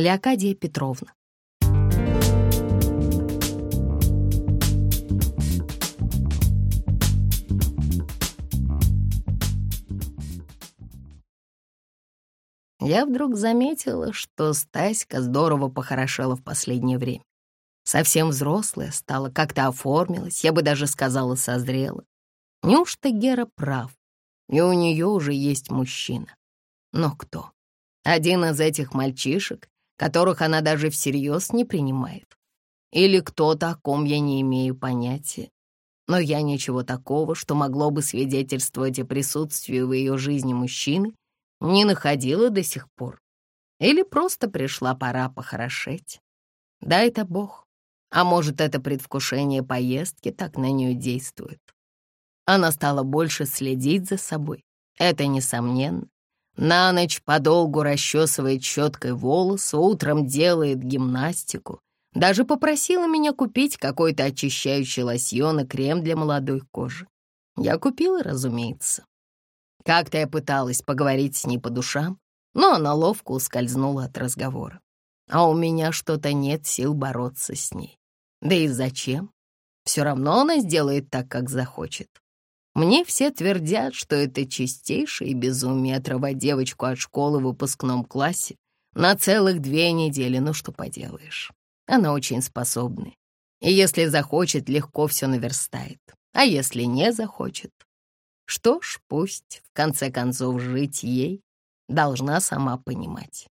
Леокадия Петровна. Я вдруг заметила, что Стаська здорово похорошела в последнее время. Совсем взрослая стала, как-то оформилась, я бы даже сказала, созрела. Неужто Гера прав, и у нее уже есть мужчина? Но кто? Один из этих мальчишек, которых она даже всерьез не принимает. Или кто-то, о ком я не имею понятия. Но я ничего такого, что могло бы свидетельствовать о присутствии в ее жизни мужчины, не находила до сих пор. Или просто пришла пора похорошеть. Да, это Бог. А может, это предвкушение поездки так на нее действует. Она стала больше следить за собой. Это несомненно. На ночь подолгу расчесывает щеткой волосы, утром делает гимнастику. Даже попросила меня купить какой-то очищающий лосьон и крем для молодой кожи. Я купила, разумеется. Как-то я пыталась поговорить с ней по душам, но она ловко ускользнула от разговора. А у меня что-то нет сил бороться с ней. Да и зачем? Все равно она сделает так, как захочет. Мне все твердят, что это чистейшее безумие отрывать девочку от школы в выпускном классе на целых две недели. Ну что поделаешь, она очень способная. И если захочет, легко все наверстает. А если не захочет, что ж, пусть, в конце концов, жить ей должна сама понимать.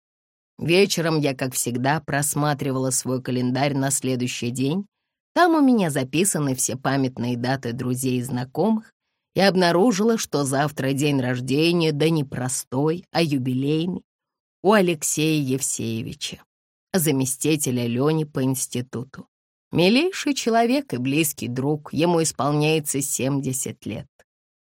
Вечером я, как всегда, просматривала свой календарь на следующий день. Там у меня записаны все памятные даты друзей и знакомых, и обнаружила, что завтра день рождения, да не простой, а юбилейный, у Алексея Евсеевича, заместителя Лени по институту. Милейший человек и близкий друг, ему исполняется 70 лет.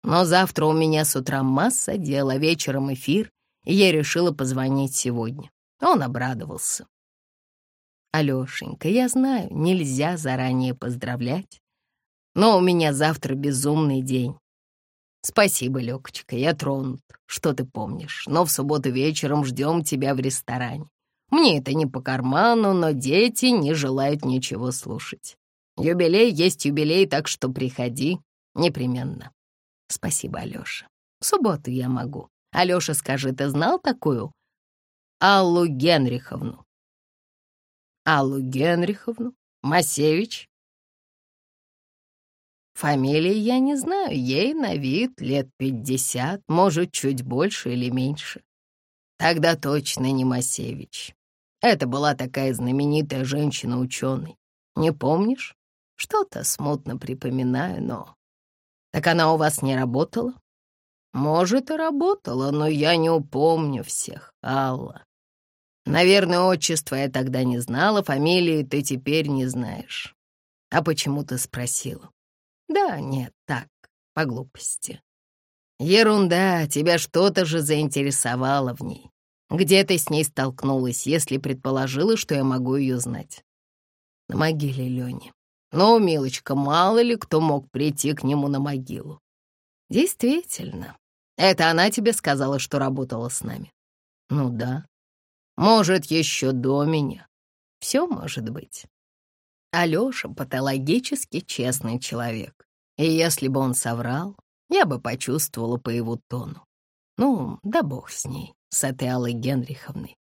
Но завтра у меня с утра масса дел, а вечером эфир, и я решила позвонить сегодня. Он обрадовался. Алешенька, я знаю, нельзя заранее поздравлять, но у меня завтра безумный день. Спасибо, Лёкочка, я тронут, что ты помнишь, но в субботу вечером ждем тебя в ресторане. Мне это не по карману, но дети не желают ничего слушать. Юбилей есть юбилей, так что приходи непременно. Спасибо, Алёша. В субботу я могу. Алёша, скажи, ты знал такую Аллу Генриховну? Аллу Генриховну? Масевич? Фамилии я не знаю, ей на вид лет пятьдесят, может, чуть больше или меньше. Тогда точно не Масевич. Это была такая знаменитая женщина-ученый. Не помнишь? Что-то смутно припоминаю, но... Так она у вас не работала? Может, и работала, но я не упомню всех, Алла. Наверное, отчество я тогда не знала, фамилии ты теперь не знаешь. А почему ты спросила? Да, нет, так, по глупости. Ерунда, тебя что-то же заинтересовало в ней. Где ты с ней столкнулась, если предположила, что я могу ее знать? На могиле Лёни. Ну, милочка, мало ли кто мог прийти к нему на могилу. Действительно. Это она тебе сказала, что работала с нами? Ну да. Может, еще до меня. Все может быть. Алёша патологически честный человек. И если бы он соврал, я бы почувствовала по его тону. Ну, да бог с ней, с этой Аллой Генриховной.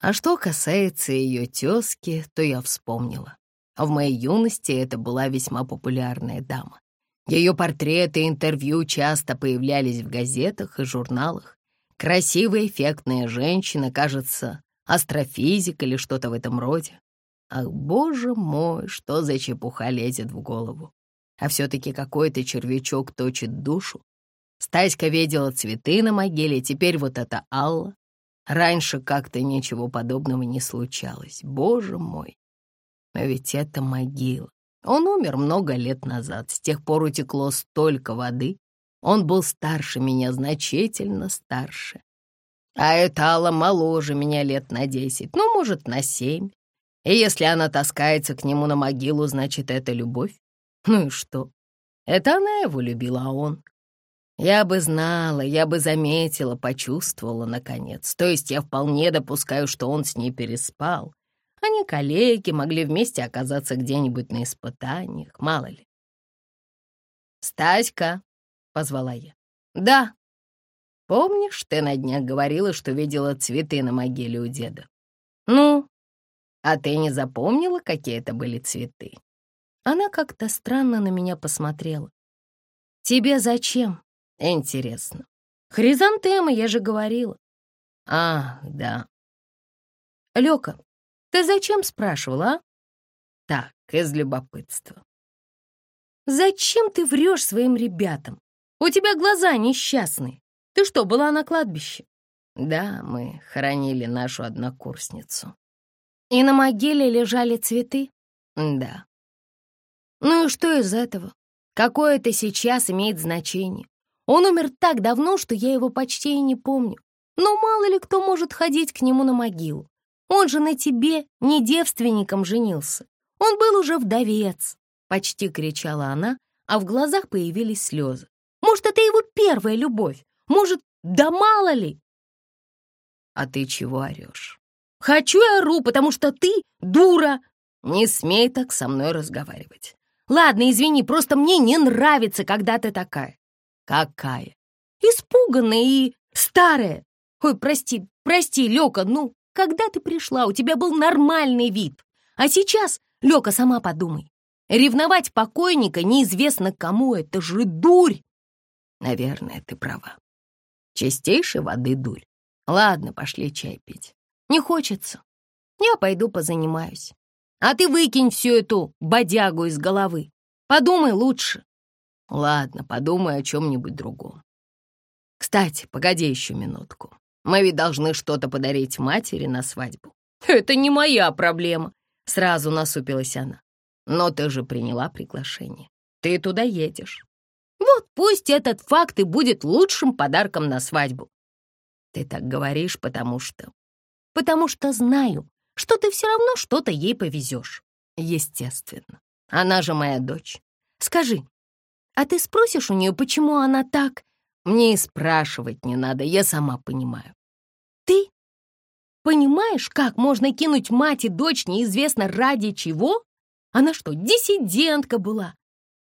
А что касается ее тезки, то я вспомнила. В моей юности это была весьма популярная дама. Ее портреты и интервью часто появлялись в газетах и журналах. Красивая, эффектная женщина, кажется, астрофизик или что-то в этом роде. Ах, боже мой, что за чепуха лезет в голову. А все-таки какой-то червячок точит душу. Стаська видела цветы на могиле, теперь вот это Алла. Раньше как-то ничего подобного не случалось. Боже мой. Но ведь это могила. Он умер много лет назад. С тех пор утекло столько воды. Он был старше меня, значительно старше. А эта Алла моложе меня лет на десять, ну, может, на семь. И если она таскается к нему на могилу, значит, это любовь. Ну и что? Это она его любила, а он? Я бы знала, я бы заметила, почувствовала, наконец. То есть я вполне допускаю, что он с ней переспал. Они, коллеги, могли вместе оказаться где-нибудь на испытаниях, мало ли. «Стаська!» — позвала я. «Да». «Помнишь, ты на днях говорила, что видела цветы на могиле у деда?» «Ну?» «А ты не запомнила, какие это были цветы?» Она как-то странно на меня посмотрела. «Тебе зачем?» «Интересно. Хризантемы, я же говорила». «Ах, да». «Лёка, ты зачем спрашивала, а?» «Так, из любопытства». «Зачем ты врешь своим ребятам? У тебя глаза несчастные. Ты что, была на кладбище?» «Да, мы хоронили нашу однокурсницу». «И на могиле лежали цветы?» «Да». «Ну и что из этого? Какое это сейчас имеет значение? Он умер так давно, что я его почти и не помню. Но мало ли кто может ходить к нему на могилу. Он же на тебе не девственником женился. Он был уже вдовец», — почти кричала она, а в глазах появились слезы. «Может, это его первая любовь? Может, да мало ли?» «А ты чего орешь?» «Хочу и ору, потому что ты дура!» «Не смей так со мной разговаривать. Ладно, извини, просто мне не нравится, когда ты такая. Какая? Испуганная и старая. Ой, прости, прости, Лёка, ну, когда ты пришла, у тебя был нормальный вид. А сейчас, Лёка, сама подумай. Ревновать покойника неизвестно кому, это же дурь. Наверное, ты права. Чистейшей воды дурь. Ладно, пошли чай пить. Не хочется. Я пойду позанимаюсь. А ты выкинь всю эту бодягу из головы. Подумай лучше. Ладно, подумай о чем-нибудь другом. Кстати, погоди еще минутку. Мы ведь должны что-то подарить матери на свадьбу. Это не моя проблема, сразу насупилась она. Но ты же приняла приглашение. Ты туда едешь. Вот пусть этот факт и будет лучшим подарком на свадьбу. Ты так говоришь, потому что... Потому что знаю, что ты все равно что-то ей повезешь. Естественно. Она же моя дочь. Скажи, а ты спросишь у нее, почему она так? Мне и спрашивать не надо, я сама понимаю. Ты понимаешь, как можно кинуть мать и дочь неизвестно ради чего? Она что, диссидентка была?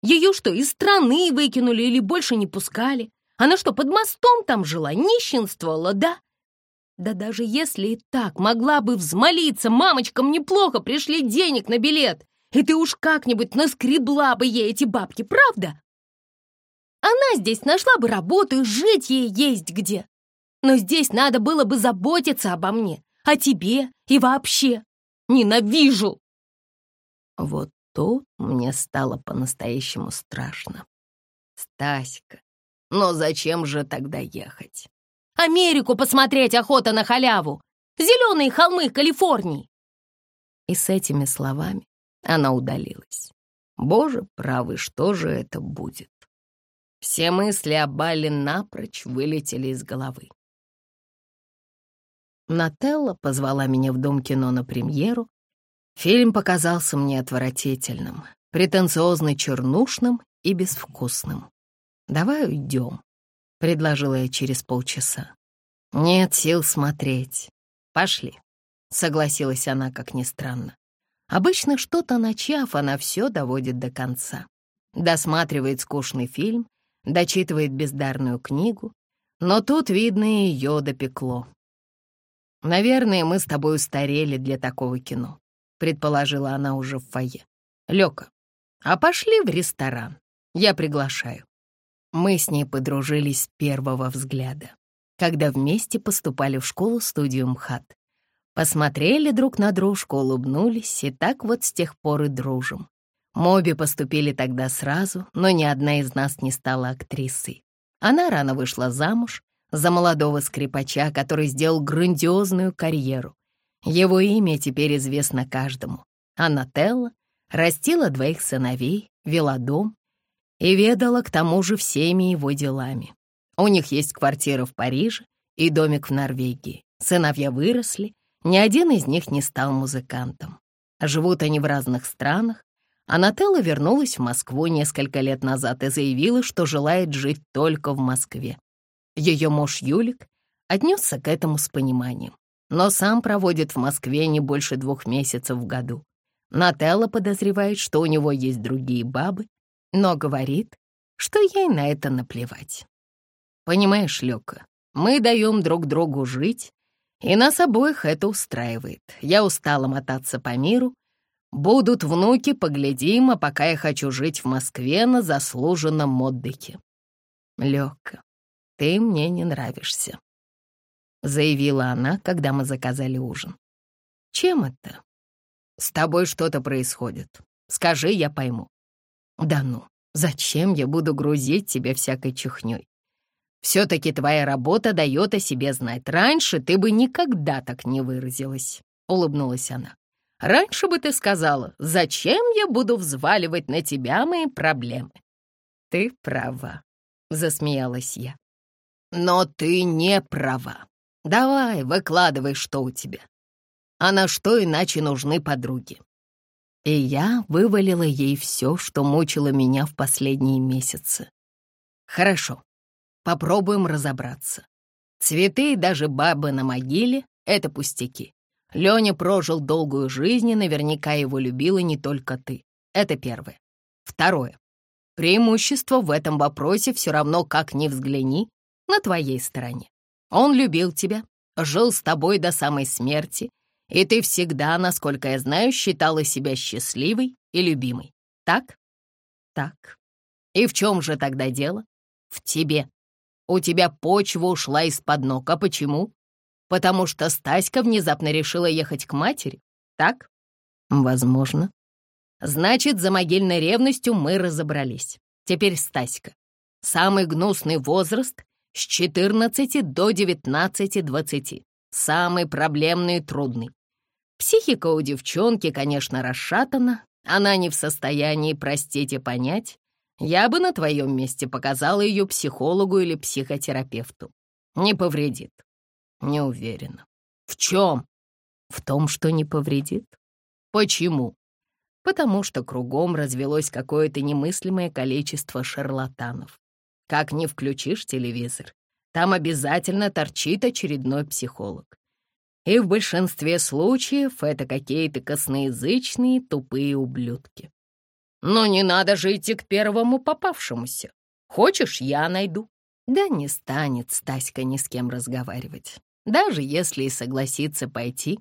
Ее что, из страны выкинули или больше не пускали? Она что, под мостом там жила, нищенствовала, да? Да даже если и так, могла бы взмолиться, мамочкам неплохо, пришли денег на билет, и ты уж как-нибудь наскребла бы ей эти бабки, правда? Она здесь нашла бы работу и жить ей есть где. Но здесь надо было бы заботиться обо мне, о тебе и вообще. Ненавижу!» Вот тут мне стало по-настоящему страшно. «Стаська, но зачем же тогда ехать?» Америку посмотреть охота на халяву! Зеленые холмы Калифорнии!» И с этими словами она удалилась. Боже правый, что же это будет? Все мысли о Бале напрочь вылетели из головы. Нателла позвала меня в Дом кино на премьеру. Фильм показался мне отвратительным, претенциозно-чернушным и безвкусным. «Давай уйдем», — предложила я через полчаса. «Нет сил смотреть. Пошли», — согласилась она, как ни странно. Обычно что-то начав, она все доводит до конца. Досматривает скучный фильм, дочитывает бездарную книгу, но тут, видно, ее допекло. «Наверное, мы с тобой устарели для такого кино», — предположила она уже в фойе. «Лёка, а пошли в ресторан. Я приглашаю». Мы с ней подружились с первого взгляда, когда вместе поступали в школу-студию МХАТ. Посмотрели друг на дружку, улыбнулись, и так вот с тех пор и дружим. Мы обе поступили тогда сразу, но ни одна из нас не стала актрисой. Она рано вышла замуж за молодого скрипача, который сделал грандиозную карьеру. Его имя теперь известно каждому. А Нателла растила двоих сыновей, вела дом и ведала к тому же всеми его делами. У них есть квартира в Париже и домик в Норвегии. Сыновья выросли, ни один из них не стал музыкантом. Живут они в разных странах, А Нателла вернулась в Москву несколько лет назад и заявила, что желает жить только в Москве. Ее муж Юлик отнесся к этому с пониманием, но сам проводит в Москве не больше двух месяцев в году. Нателла подозревает, что у него есть другие бабы, но говорит, что ей на это наплевать. Понимаешь, Лёка, мы даем друг другу жить, и нас обоих это устраивает. Я устала мотаться по миру, Будут внуки, поглядим, а пока я хочу жить в Москве на заслуженном отдыхе. Лёка, ты мне не нравишься, заявила она, когда мы заказали ужин. Чем это? С тобой что-то происходит. Скажи, я пойму. Да ну, зачем я буду грузить тебя всякой чухнёй? Все-таки твоя работа дает о себе знать. Раньше ты бы никогда так не выразилась, улыбнулась она. Раньше бы ты сказала, зачем я буду взваливать на тебя мои проблемы. Ты права, засмеялась я. Но ты не права. Давай, выкладывай, что у тебя. А на что иначе нужны подруги? И я вывалила ей все, что мучило меня в последние месяцы. Хорошо, попробуем разобраться. Цветы и даже бабы на могиле — это пустяки. Леня прожил долгую жизнь, и наверняка его любила не только ты. Это первое. Второе. Преимущество в этом вопросе все равно, как ни взгляни, на твоей стороне. Он любил тебя, жил с тобой до самой смерти, и ты всегда, насколько я знаю, считала себя счастливой и любимой. Так? Так. И в чем же тогда дело? В тебе. У тебя почва ушла из-под ног. А почему? Потому что Стаська внезапно решила ехать к матери, так? Возможно. Значит, за могильной ревностью мы разобрались. Теперь Стаська. Самый гнусный возраст с 14 до 19-20. Самый проблемный и трудный. Психика у девчонки, конечно, расшатана. Она не в состоянии, простите, понять. Я бы на твоем месте показала ее психологу или психотерапевту. Не повредит. Не уверена. В чем? В том, что не повредит. Почему? Потому что кругом развелось какое-то немыслимое количество шарлатанов. Как не включишь телевизор, там обязательно торчит очередной психолог. И в большинстве случаев это какие-то косноязычные тупые ублюдки. Но не надо же идти к первому попавшемуся. Хочешь, я найду. Да не станет Стаська ни с кем разговаривать. Даже если и согласится пойти,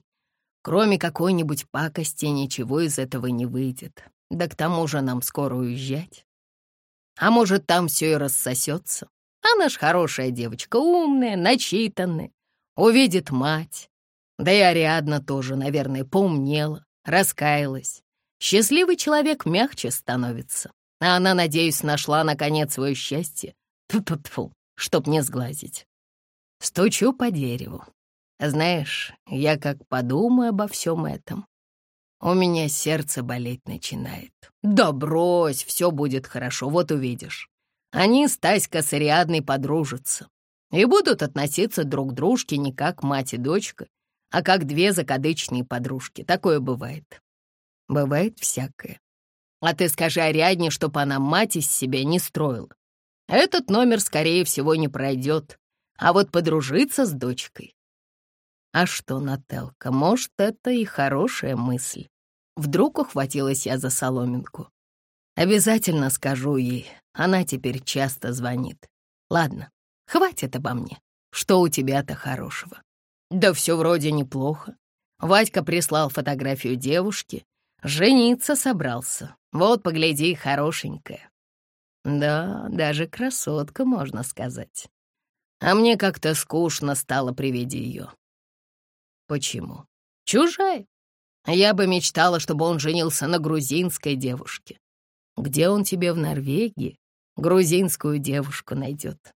кроме какой-нибудь пакости ничего из этого не выйдет. Да к тому же нам скоро уезжать. А может, там все и рассосется. Она ж хорошая девочка, умная, начитанная. Увидит мать. Да и Ариадна тоже, наверное, поумнела, раскаялась. Счастливый человек мягче становится. А она, надеюсь, нашла, наконец, свое счастье. Тьфу-тьфу-тьфу, чтоб не сглазить. Стучу по дереву. Знаешь, я как подумаю обо всем этом, у меня сердце болеть начинает. Да брось, все будет хорошо, вот увидишь. Они с Таськой с Ариадной подружатся и будут относиться друг к дружке не как мать и дочка, а как две закадычные подружки. Такое бывает. Бывает всякое. А ты скажи Ариадне, чтоб она мать из себя не строила. Этот номер, скорее всего, не пройдет а вот подружиться с дочкой. А что, Нателка, может, это и хорошая мысль. Вдруг ухватилась я за соломинку. Обязательно скажу ей, она теперь часто звонит. Ладно, хватит обо мне. Что у тебя-то хорошего? Да все вроде неплохо. Вадька прислал фотографию девушки. Жениться собрался. Вот, погляди, хорошенькая. Да, даже красотка, можно сказать а мне как-то скучно стало при виде ее. Почему? Чужая. Я бы мечтала, чтобы он женился на грузинской девушке. Где он тебе в Норвегии грузинскую девушку найдет?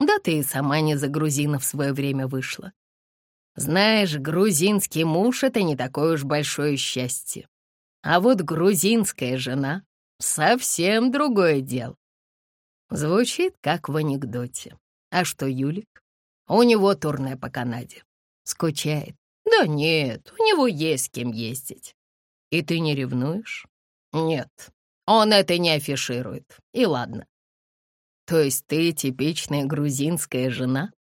Да ты и сама не за грузина в свое время вышла. Знаешь, грузинский муж — это не такое уж большое счастье. А вот грузинская жена — совсем другое дело. Звучит, как в анекдоте. А что Юлик? У него турне по Канаде. Скучает. Да нет, у него есть с кем ездить. И ты не ревнуешь? Нет, он это не афиширует. И ладно. То есть ты типичная грузинская жена?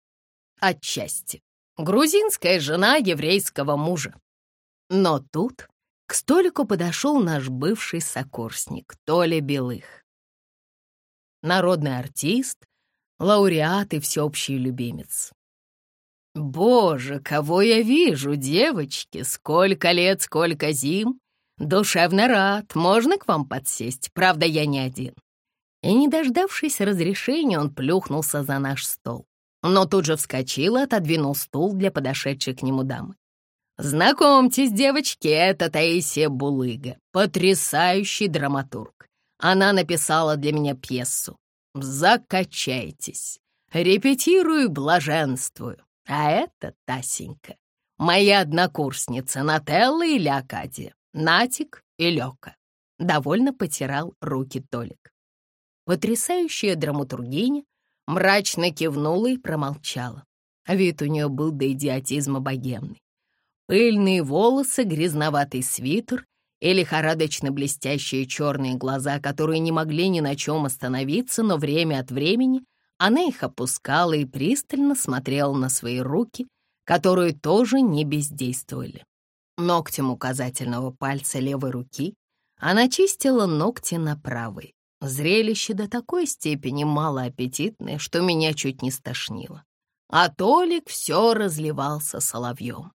Отчасти. Грузинская жена еврейского мужа. Но тут к столику подошел наш бывший сокурсник Толя Белых. Народный артист, лауреат и всеобщий любимец. «Боже, кого я вижу, девочки! Сколько лет, сколько зим! Душевно рад, можно к вам подсесть? Правда, я не один». И, не дождавшись разрешения, он плюхнулся за наш стол. Но тут же вскочил и отодвинул стул для подошедшей к нему дамы. «Знакомьтесь, девочки, это Таисия Булыга, потрясающий драматург. Она написала для меня пьесу. Закачайтесь. Репетирую, блаженствую. А это Тасенька, моя однокурсница Нателла и Леокадия, Натик и Лёка. Довольно потирал руки Толик. Потрясающая драматургиня мрачно кивнула и промолчала. Вид у нее был до идиотизма богемный. Пыльные волосы, грязноватый свитер и лихорадочно блестящие черные глаза, которые не могли ни на чем остановиться, но время от времени она их опускала и пристально смотрела на свои руки, которые тоже не бездействовали. Ногтем указательного пальца левой руки она чистила ногти на правой. Зрелище до такой степени малоаппетитное, что меня чуть не стошнило. А Толик все разливался соловьем.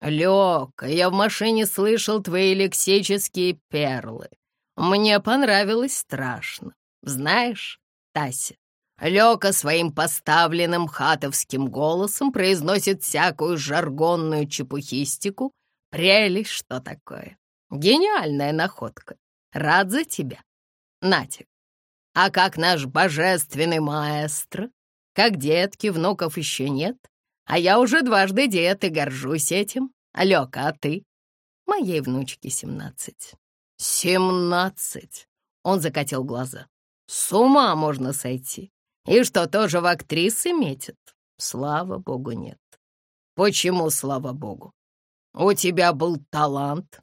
«Лёка, я в машине слышал твои лексические перлы. Мне понравилось страшно. Знаешь, Тася, Лёка своим поставленным хатовским голосом произносит всякую жаргонную чепухистику. Прелесть, что такое. Гениальная находка. Рад за тебя. Натик. А как наш божественный маэстро? Как детки, внуков еще нет? А я уже дважды дед и горжусь этим. Лёка, а ты? Моей внучке семнадцать. Семнадцать! Он закатил глаза. С ума можно сойти. И что, тоже в актрисы метит? Слава богу, нет. Почему, слава богу? У тебя был талант,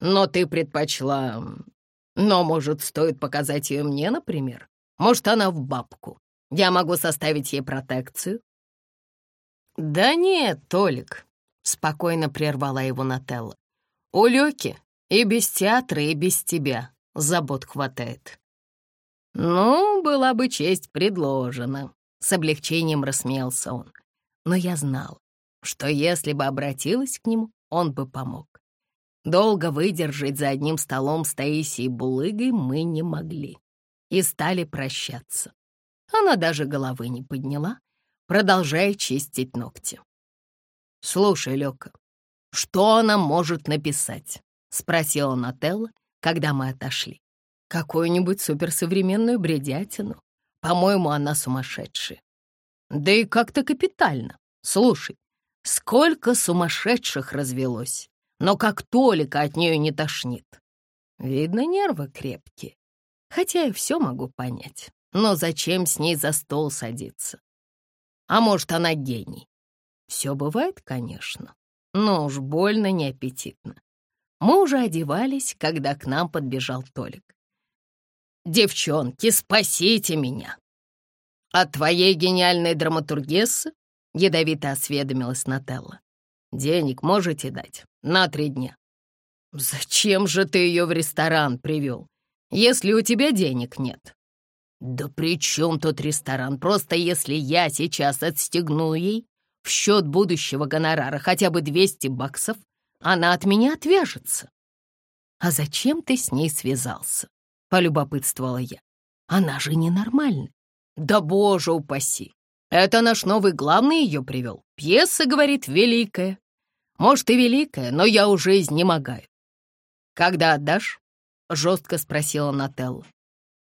но ты предпочла... Но, может, стоит показать ее мне, например? Может, она в бабку. Я могу составить ей протекцию? Да нет, Толик, спокойно прервала его Нателла. У Лёки и без театра, и без тебя забот хватает. «Ну, была бы честь предложена», — с облегчением рассмеялся он. Но я знал, что если бы обратилась к нему, он бы помог. Долго выдержать за одним столом с Таисией Булыгой мы не могли и стали прощаться. Она даже головы не подняла, продолжая чистить ногти. «Слушай, Лёка, что она может написать?» — спросила Нателла, когда мы отошли какую-нибудь суперсовременную бредятину. По-моему, она сумасшедшая. Да и как-то капитально. Слушай, сколько сумасшедших развелось, но как только от нее не тошнит. Видно, нервы крепкие. Хотя я все могу понять. Но зачем с ней за стол садиться? А может, она гений? Все бывает, конечно, но уж больно неаппетитно. Мы уже одевались, когда к нам подбежал Толик. «Девчонки, спасите меня!» «От твоей гениальной драматургессы?» — ядовито осведомилась Нателла. «Денег можете дать? На три дня». «Зачем же ты ее в ресторан привел, если у тебя денег нет?» «Да при чем тут ресторан? Просто если я сейчас отстегну ей в счет будущего гонорара хотя бы 200 баксов, она от меня отвяжется». «А зачем ты с ней связался?» — полюбопытствовала я. «Она же ненормальная». «Да боже упаси! Это наш новый главный ее привел. Пьеса, говорит, великая. Может, и великая, но я уже изнемогаю». «Когда отдашь?» — жестко спросила Нателла.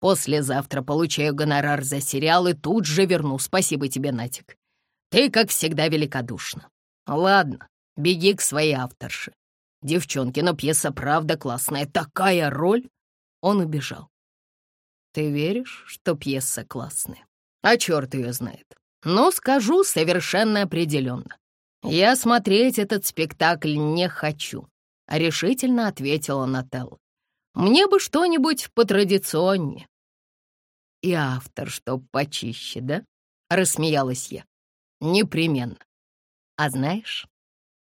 «Послезавтра получаю гонорар за сериал и тут же верну. Спасибо тебе, Натик. Ты, как всегда, великодушна. Ладно, беги к своей авторше. Девчонки, но пьеса правда классная. Такая роль. Он убежал. Ты веришь, что пьеса классная? А черт ее знает. Ну, скажу совершенно определенно. Я смотреть этот спектакль не хочу, решительно ответила Нателла. Мне бы что-нибудь потрадиционнее. И автор, чтоб почище, да? Рассмеялась я. Непременно. А знаешь,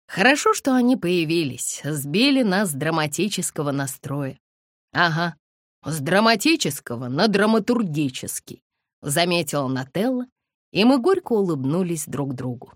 хорошо, что они появились, сбили нас с драматического настроя. Ага, с драматического на драматургический, заметила Нателла, и мы горько улыбнулись друг другу.